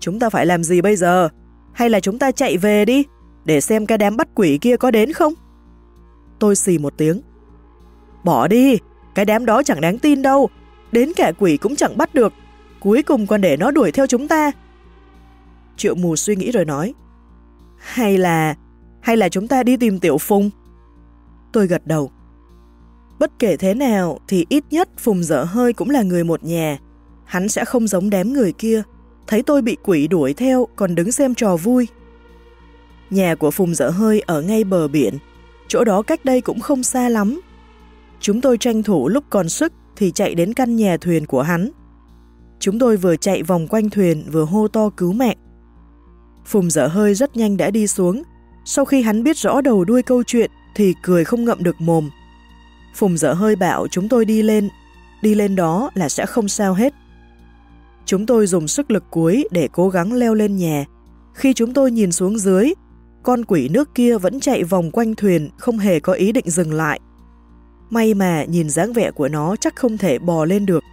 chúng ta phải làm gì bây giờ? Hay là chúng ta chạy về đi, để xem cái đám bắt quỷ kia có đến không? Tôi xì một tiếng. Bỏ đi, cái đám đó chẳng đáng tin đâu, đến kẻ quỷ cũng chẳng bắt được, cuối cùng còn để nó đuổi theo chúng ta. Triệu mù suy nghĩ rồi nói, hay là, hay là chúng ta đi tìm Tiểu Phùng? Tôi gật đầu. Bất kể thế nào thì ít nhất Phùng dở hơi cũng là người một nhà. Hắn sẽ không giống đám người kia. Thấy tôi bị quỷ đuổi theo còn đứng xem trò vui. Nhà của Phùng dở hơi ở ngay bờ biển. Chỗ đó cách đây cũng không xa lắm. Chúng tôi tranh thủ lúc còn sức thì chạy đến căn nhà thuyền của hắn. Chúng tôi vừa chạy vòng quanh thuyền vừa hô to cứu mẹ Phùng dở hơi rất nhanh đã đi xuống. Sau khi hắn biết rõ đầu đuôi câu chuyện thì cười không ngậm được mồm. Phùng dở hơi bảo chúng tôi đi lên, đi lên đó là sẽ không sao hết. Chúng tôi dùng sức lực cuối để cố gắng leo lên nhà. Khi chúng tôi nhìn xuống dưới, con quỷ nước kia vẫn chạy vòng quanh thuyền, không hề có ý định dừng lại. May mà nhìn dáng vẻ của nó chắc không thể bò lên được.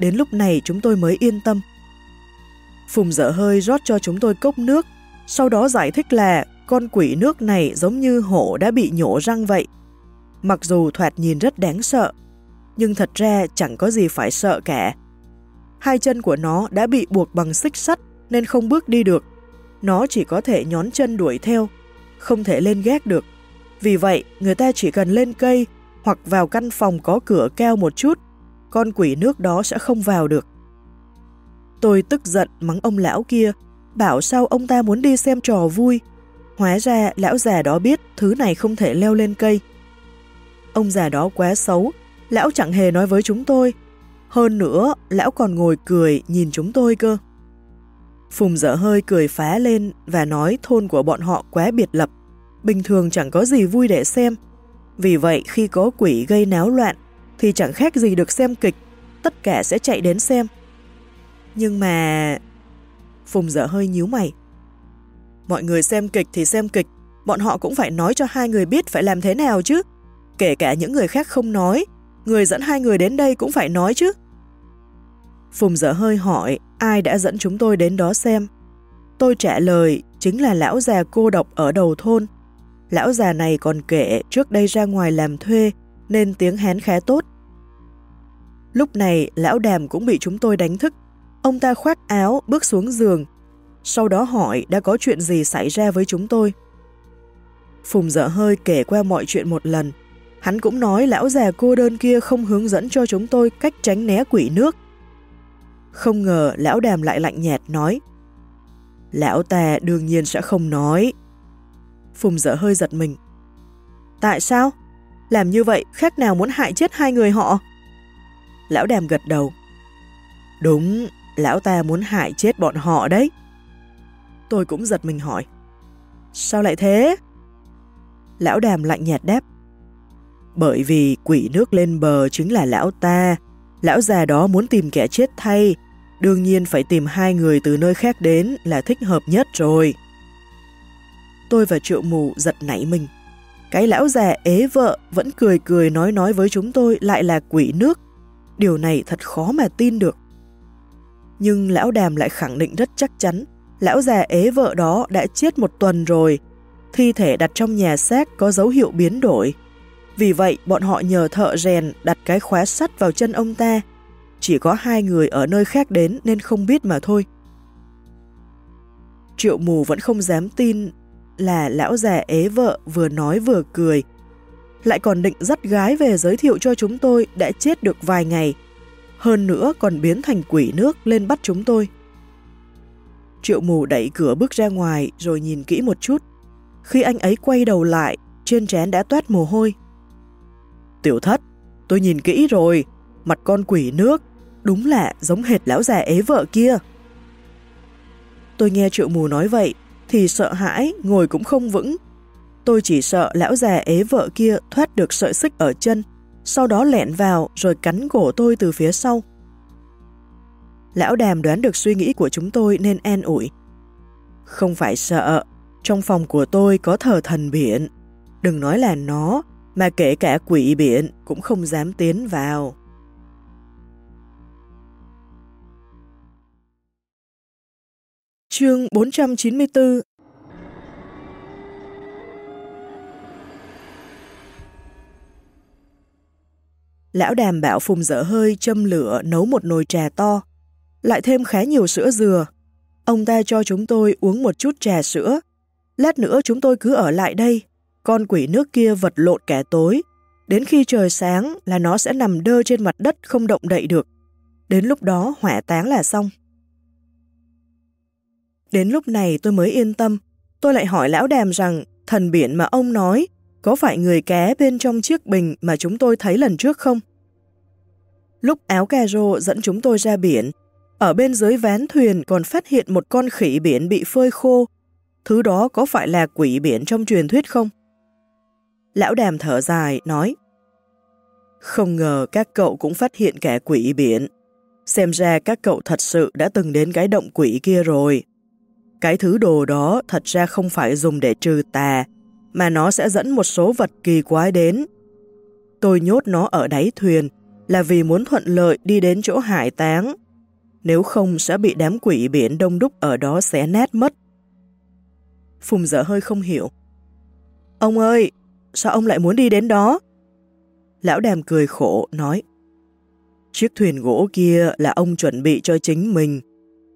Đến lúc này chúng tôi mới yên tâm. Phùng dở hơi rót cho chúng tôi cốc nước, sau đó giải thích là con quỷ nước này giống như hổ đã bị nhổ răng vậy. Mặc dù thoạt nhìn rất đáng sợ, nhưng thật ra chẳng có gì phải sợ cả. Hai chân của nó đã bị buộc bằng xích sắt nên không bước đi được. Nó chỉ có thể nhón chân đuổi theo, không thể lên gác được. Vì vậy, người ta chỉ cần lên cây hoặc vào căn phòng có cửa keo một chút, con quỷ nước đó sẽ không vào được. Tôi tức giận mắng ông lão kia, bảo sao ông ta muốn đi xem trò vui. Hóa ra lão già đó biết thứ này không thể leo lên cây. Ông già đó quá xấu, lão chẳng hề nói với chúng tôi. Hơn nữa, lão còn ngồi cười nhìn chúng tôi cơ. Phùng dở hơi cười phá lên và nói thôn của bọn họ quá biệt lập. Bình thường chẳng có gì vui để xem. Vì vậy khi có quỷ gây náo loạn thì chẳng khác gì được xem kịch, tất cả sẽ chạy đến xem. Nhưng mà... Phùng dở hơi nhíu mày. Mọi người xem kịch thì xem kịch, bọn họ cũng phải nói cho hai người biết phải làm thế nào chứ. Kể cả những người khác không nói, người dẫn hai người đến đây cũng phải nói chứ. Phùng dở hơi hỏi ai đã dẫn chúng tôi đến đó xem. Tôi trả lời chính là lão già cô độc ở đầu thôn. Lão già này còn kể trước đây ra ngoài làm thuê nên tiếng Hán khá tốt. Lúc này lão đàm cũng bị chúng tôi đánh thức. Ông ta khoác áo bước xuống giường, sau đó hỏi đã có chuyện gì xảy ra với chúng tôi. Phùng dở hơi kể qua mọi chuyện một lần. Hắn cũng nói lão già cô đơn kia không hướng dẫn cho chúng tôi cách tránh né quỷ nước. Không ngờ lão đàm lại lạnh nhạt nói Lão ta đương nhiên sẽ không nói. Phùng dở hơi giật mình. Tại sao? Làm như vậy khác nào muốn hại chết hai người họ? Lão đàm gật đầu. Đúng, lão ta muốn hại chết bọn họ đấy. Tôi cũng giật mình hỏi. Sao lại thế? Lão đàm lạnh nhạt đáp. Bởi vì quỷ nước lên bờ chính là lão ta. Lão già đó muốn tìm kẻ chết thay. Đương nhiên phải tìm hai người từ nơi khác đến là thích hợp nhất rồi. Tôi và triệu mù giật nảy mình. Cái lão già ế vợ vẫn cười cười nói nói với chúng tôi lại là quỷ nước. Điều này thật khó mà tin được. Nhưng lão đàm lại khẳng định rất chắc chắn, lão già ế vợ đó đã chết một tuần rồi. Thi thể đặt trong nhà xác có dấu hiệu biến đổi. Vì vậy, bọn họ nhờ thợ rèn đặt cái khóa sắt vào chân ông ta. Chỉ có hai người ở nơi khác đến nên không biết mà thôi. Triệu mù vẫn không dám tin là lão già ế vợ vừa nói vừa cười. Lại còn định dắt gái về giới thiệu cho chúng tôi đã chết được vài ngày. Hơn nữa còn biến thành quỷ nước lên bắt chúng tôi. Triệu mù đẩy cửa bước ra ngoài rồi nhìn kỹ một chút. Khi anh ấy quay đầu lại, trên trán đã toát mồ hôi. Tiểu thất, tôi nhìn kỹ rồi, mặt con quỷ nước, đúng là giống hệt lão già ế vợ kia. Tôi nghe triệu mù nói vậy, thì sợ hãi, ngồi cũng không vững. Tôi chỉ sợ lão già ế vợ kia thoát được sợi xích ở chân, sau đó lẹn vào rồi cắn cổ tôi từ phía sau. Lão đàm đoán được suy nghĩ của chúng tôi nên an ủi. Không phải sợ, trong phòng của tôi có thờ thần biển. Đừng nói là nó, mà kể cả quỷ biển cũng không dám tiến vào. Chương 494 Lão đàm bảo phùng dở hơi châm lửa nấu một nồi trà to, lại thêm khá nhiều sữa dừa. Ông ta cho chúng tôi uống một chút trà sữa. Lát nữa chúng tôi cứ ở lại đây. Con quỷ nước kia vật lộn kẻ tối. Đến khi trời sáng là nó sẽ nằm đơ trên mặt đất không động đậy được. Đến lúc đó hỏa táng là xong. Đến lúc này tôi mới yên tâm. Tôi lại hỏi lão đàm rằng thần biển mà ông nói có phải người ké bên trong chiếc bình mà chúng tôi thấy lần trước không? Lúc áo cà rô dẫn chúng tôi ra biển, ở bên dưới ván thuyền còn phát hiện một con khỉ biển bị phơi khô. Thứ đó có phải là quỷ biển trong truyền thuyết không? Lão đàm thở dài, nói Không ngờ các cậu cũng phát hiện kẻ quỷ biển. Xem ra các cậu thật sự đã từng đến cái động quỷ kia rồi. Cái thứ đồ đó thật ra không phải dùng để trừ tà, mà nó sẽ dẫn một số vật kỳ quái đến. Tôi nhốt nó ở đáy thuyền là vì muốn thuận lợi đi đến chỗ hải táng. Nếu không sẽ bị đám quỷ biển đông đúc ở đó xé nát mất. Phùng dở hơi không hiểu. Ông ơi, sao ông lại muốn đi đến đó? Lão đàm cười khổ, nói. Chiếc thuyền gỗ kia là ông chuẩn bị cho chính mình.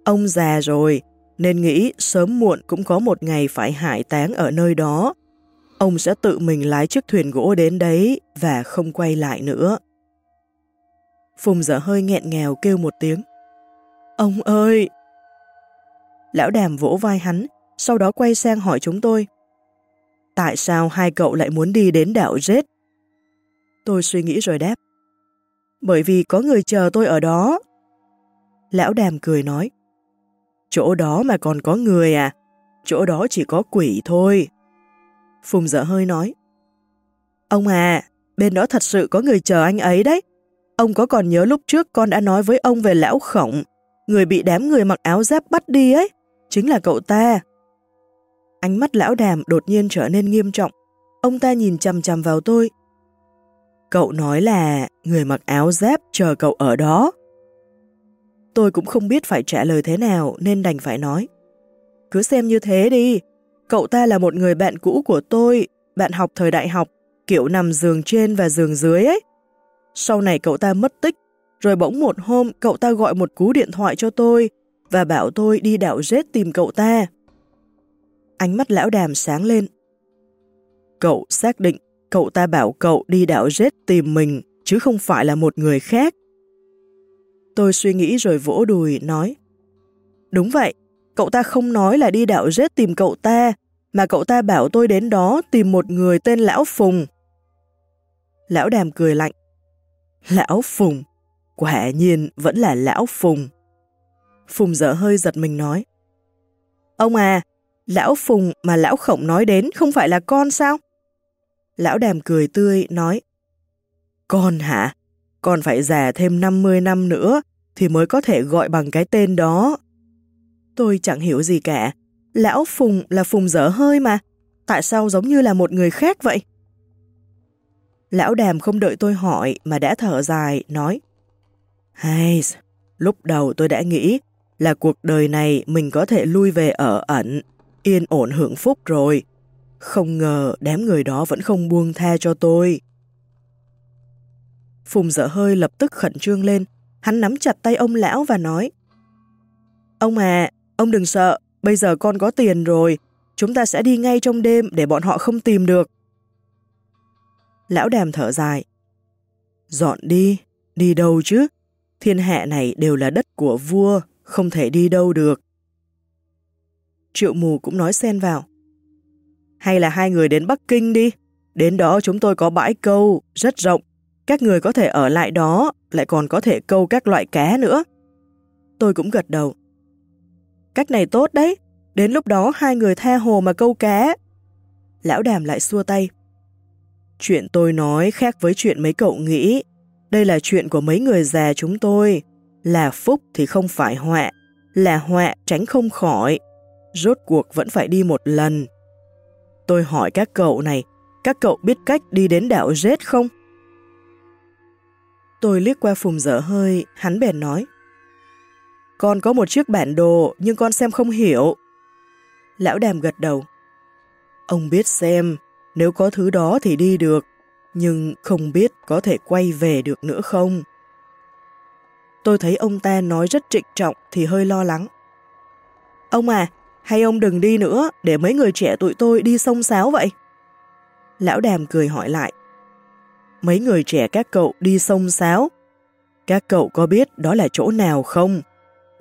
Ông già rồi, nên nghĩ sớm muộn cũng có một ngày phải hải táng ở nơi đó. Ông sẽ tự mình lái chiếc thuyền gỗ đến đấy và không quay lại nữa. Phùng dở hơi nghẹn ngào kêu một tiếng. Ông ơi! Lão đàm vỗ vai hắn, sau đó quay sang hỏi chúng tôi. Tại sao hai cậu lại muốn đi đến đảo Rết? Tôi suy nghĩ rồi đáp. Bởi vì có người chờ tôi ở đó. Lão đàm cười nói. Chỗ đó mà còn có người à? Chỗ đó chỉ có quỷ thôi. Phùng dở hơi nói. Ông à, bên đó thật sự có người chờ anh ấy đấy. Ông có còn nhớ lúc trước con đã nói với ông về lão khổng, người bị đám người mặc áo giáp bắt đi ấy, chính là cậu ta. Ánh mắt lão đàm đột nhiên trở nên nghiêm trọng. Ông ta nhìn chằm chằm vào tôi. Cậu nói là người mặc áo giáp chờ cậu ở đó. Tôi cũng không biết phải trả lời thế nào nên đành phải nói. Cứ xem như thế đi. Cậu ta là một người bạn cũ của tôi, bạn học thời đại học, kiểu nằm giường trên và giường dưới ấy. Sau này cậu ta mất tích, rồi bỗng một hôm cậu ta gọi một cú điện thoại cho tôi và bảo tôi đi đảo rết tìm cậu ta. Ánh mắt lão đàm sáng lên. Cậu xác định cậu ta bảo cậu đi đảo rết tìm mình chứ không phải là một người khác. Tôi suy nghĩ rồi vỗ đùi, nói Đúng vậy, cậu ta không nói là đi đảo rết tìm cậu ta, mà cậu ta bảo tôi đến đó tìm một người tên Lão Phùng. Lão đàm cười lạnh. Lão Phùng, quả nhiên vẫn là Lão Phùng. Phùng dở hơi giật mình nói. Ông à, Lão Phùng mà Lão Khổng nói đến không phải là con sao? Lão đàm cười tươi, nói. Con hả? Con phải già thêm 50 năm nữa thì mới có thể gọi bằng cái tên đó. Tôi chẳng hiểu gì cả. Lão Phùng là Phùng dở hơi mà. Tại sao giống như là một người khác vậy? Lão đàm không đợi tôi hỏi mà đã thở dài, nói Hay, lúc đầu tôi đã nghĩ là cuộc đời này mình có thể lui về ở ẩn, yên ổn hưởng phúc rồi. Không ngờ đám người đó vẫn không buông tha cho tôi. Phùng dở hơi lập tức khẩn trương lên, hắn nắm chặt tay ông lão và nói Ông à, ông đừng sợ, bây giờ con có tiền rồi, chúng ta sẽ đi ngay trong đêm để bọn họ không tìm được. Lão đàm thở dài. Dọn đi, đi đâu chứ? Thiên hạ này đều là đất của vua, không thể đi đâu được. Triệu mù cũng nói xen vào. Hay là hai người đến Bắc Kinh đi, đến đó chúng tôi có bãi câu, rất rộng, các người có thể ở lại đó, lại còn có thể câu các loại cá nữa. Tôi cũng gật đầu. Cách này tốt đấy, đến lúc đó hai người tha hồ mà câu cá. Lão đàm lại xua tay. Chuyện tôi nói khác với chuyện mấy cậu nghĩ. Đây là chuyện của mấy người già chúng tôi. Là phúc thì không phải họa, là họa tránh không khỏi. Rốt cuộc vẫn phải đi một lần. Tôi hỏi các cậu này, các cậu biết cách đi đến đảo Jet không? Tôi liếc qua phùng dở hơi, hắn bèn nói. Con có một chiếc bản đồ nhưng con xem không hiểu. Lão đàm gật đầu. Ông biết xem, nếu có thứ đó thì đi được, nhưng không biết có thể quay về được nữa không. Tôi thấy ông ta nói rất trịnh trọng thì hơi lo lắng. Ông à, hay ông đừng đi nữa để mấy người trẻ tụi tôi đi sông sáo vậy? Lão đàm cười hỏi lại. Mấy người trẻ các cậu đi sông sáo. Các cậu có biết đó là chỗ nào không?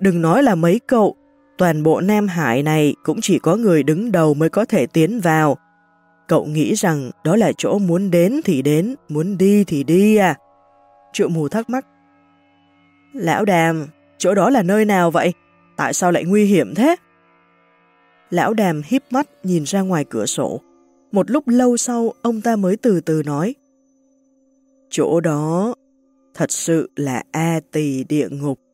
Đừng nói là mấy cậu, toàn bộ Nam Hải này cũng chỉ có người đứng đầu mới có thể tiến vào. Cậu nghĩ rằng đó là chỗ muốn đến thì đến, muốn đi thì đi à? Triệu mù thắc mắc. Lão đàm, chỗ đó là nơi nào vậy? Tại sao lại nguy hiểm thế? Lão đàm híp mắt nhìn ra ngoài cửa sổ. Một lúc lâu sau, ông ta mới từ từ nói. Chỗ đó thật sự là A tỳ địa ngục.